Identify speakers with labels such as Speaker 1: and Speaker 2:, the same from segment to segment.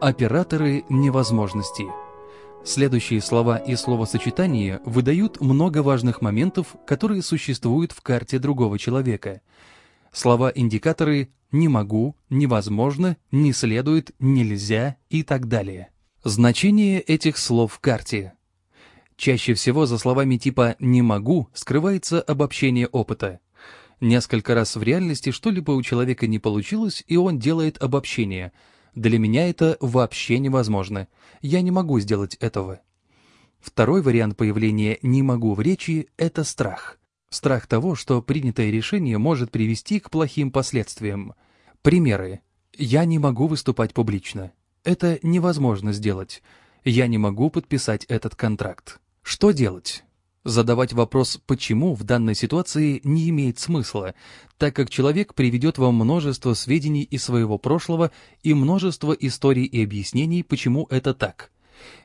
Speaker 1: Операторы невозможности. Следующие слова и словосочетания выдают много важных моментов, которые существуют в карте другого человека. Слова-индикаторы «не могу», «невозможно», «не следует», «нельзя» и так далее. Значение этих слов в карте. Чаще всего за словами типа «не могу» скрывается обобщение опыта. Несколько раз в реальности что-либо у человека не получилось, и он делает обобщение – для меня это вообще невозможно. Я не могу сделать этого. Второй вариант появления «не могу» в речи – это страх. Страх того, что принятое решение может привести к плохим последствиям. Примеры. Я не могу выступать публично. Это невозможно сделать. Я не могу подписать этот контракт. Что делать? Задавать вопрос «почему» в данной ситуации не имеет смысла, так как человек приведет вам множество сведений из своего прошлого и множество историй и объяснений, почему это так.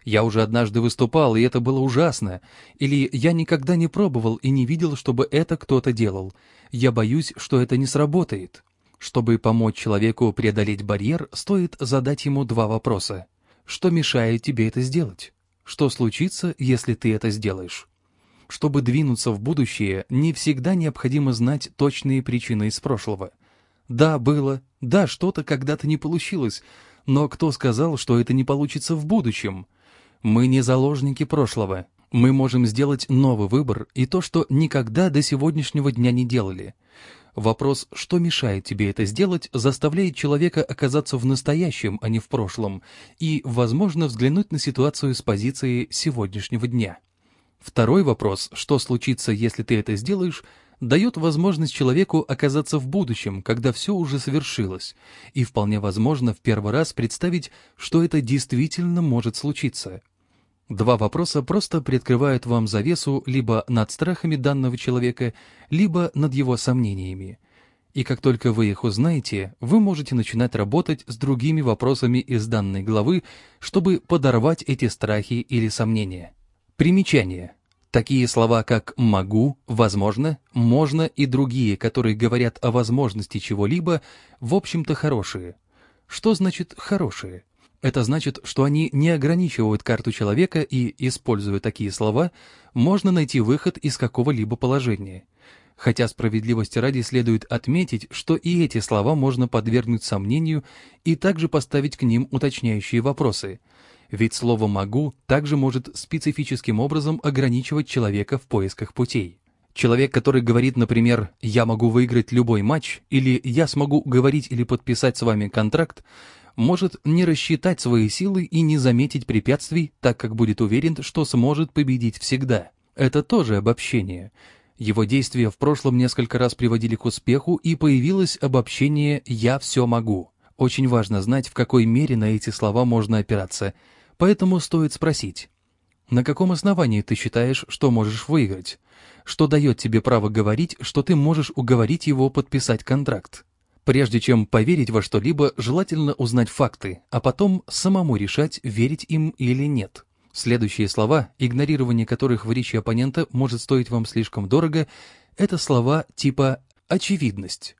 Speaker 1: Я уже однажды выступал, и это было ужасно. Или я никогда не пробовал и не видел, чтобы это кто-то делал. Я боюсь, что это не сработает. Чтобы помочь человеку преодолеть барьер, стоит задать ему два вопроса. Что мешает тебе это сделать? Что случится, если ты это сделаешь? Чтобы двинуться в будущее, не всегда необходимо знать точные причины из прошлого. Да, было, да, что-то когда-то не получилось, но кто сказал, что это не получится в будущем? Мы не заложники прошлого. Мы можем сделать новый выбор и то, что никогда до сегодняшнего дня не делали. Вопрос, что мешает тебе это сделать, заставляет человека оказаться в настоящем, а не в прошлом, и, возможно, взглянуть на ситуацию с позиции сегодняшнего дня. Второй вопрос, что случится, если ты это сделаешь, дает возможность человеку оказаться в будущем, когда все уже совершилось, и вполне возможно в первый раз представить, что это действительно может случиться. Два вопроса просто приоткрывают вам завесу либо над страхами данного человека, либо над его сомнениями. И как только вы их узнаете, вы можете начинать работать с другими вопросами из данной главы, чтобы подорвать эти страхи или сомнения. Примечание. Такие слова, как «могу», «возможно», «можно» и другие, которые говорят о возможности чего-либо, в общем-то хорошие. Что значит «хорошие»? Это значит, что они не ограничивают карту человека и, используя такие слова, можно найти выход из какого-либо положения. Хотя справедливости ради следует отметить, что и эти слова можно подвергнуть сомнению и также поставить к ним уточняющие вопросы – ведь слово «могу» также может специфическим образом ограничивать человека в поисках путей. Человек, который говорит, например, «я могу выиграть любой матч» или «я смогу говорить или подписать с вами контракт», может не рассчитать свои силы и не заметить препятствий, так как будет уверен, что сможет победить всегда. Это тоже обобщение. Его действия в прошлом несколько раз приводили к успеху, и появилось обобщение «я все могу». Очень важно знать, в какой мере на эти слова можно опираться – Поэтому стоит спросить, на каком основании ты считаешь, что можешь выиграть? Что дает тебе право говорить, что ты можешь уговорить его подписать контракт? Прежде чем поверить во что-либо, желательно узнать факты, а потом самому решать, верить им или нет. Следующие слова, игнорирование которых в речи оппонента может стоить вам слишком дорого, это слова типа «очевидность»,